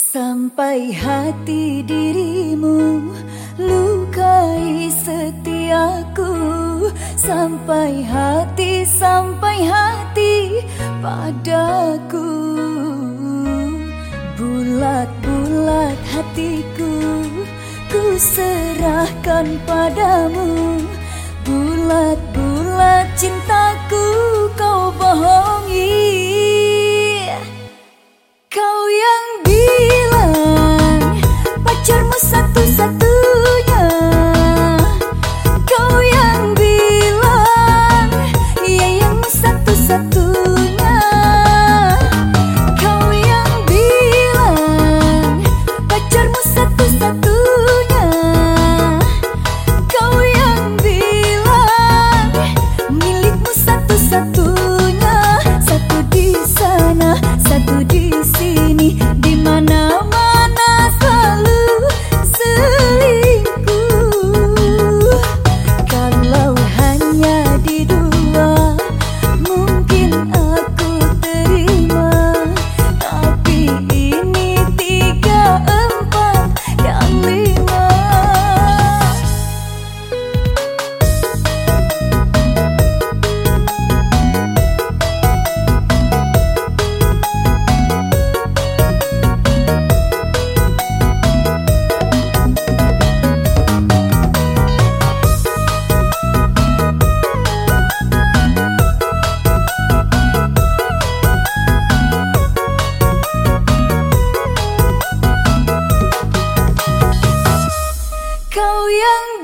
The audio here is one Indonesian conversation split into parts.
Sampai hati dirimu lukai setiaku. Sampai hati, sampai hati padaku. Bulat-bulat hatiku ku serahkan padamu.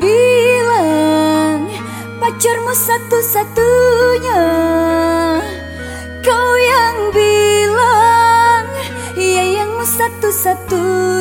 bilang pacarmu satu-satunya. Kau yang bilang ya yangmu satu-satunya.